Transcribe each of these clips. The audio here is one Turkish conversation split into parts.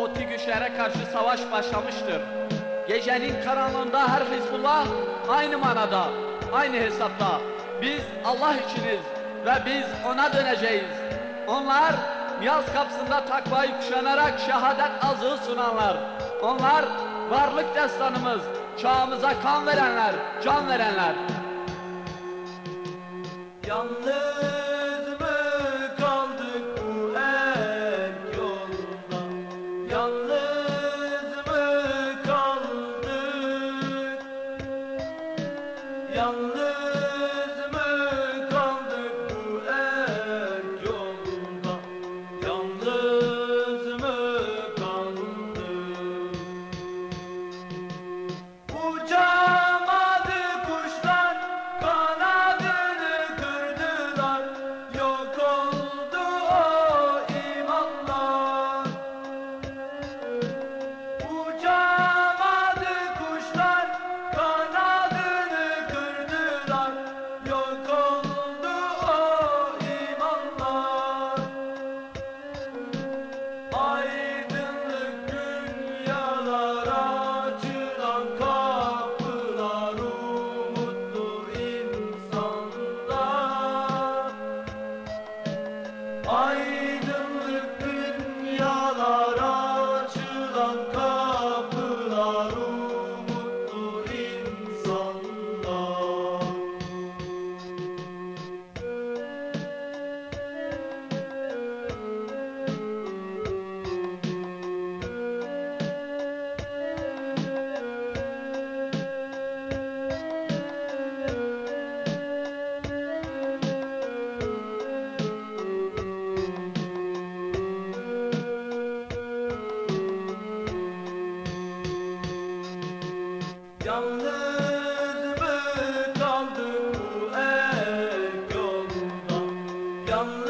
tağuti güçlere karşı savaş başlamıştır. Gecenin karanlığında her Hizbullah aynı manada, aynı hesapta. Biz Allah içiniz ve biz ona döneceğiz. Onlar niyaz kapsında takvayı kuşanarak şehadet azığı sunanlar. Onlar varlık destanımız, çağımıza kan verenler, can verenler. Yalnız come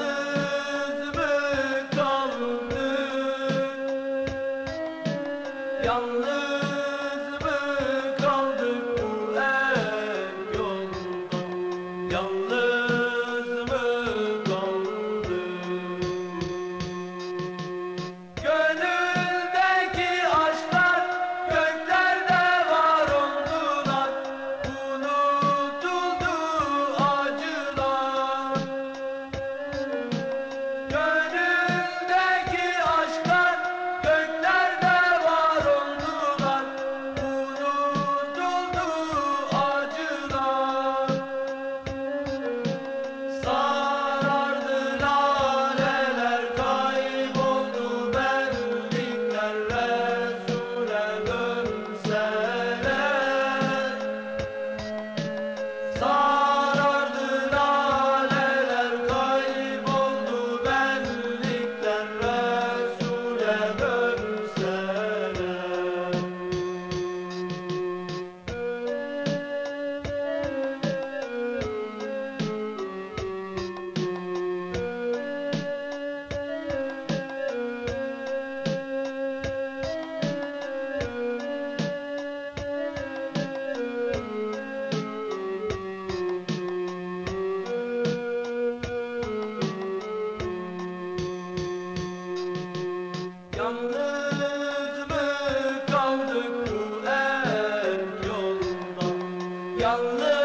Yalnız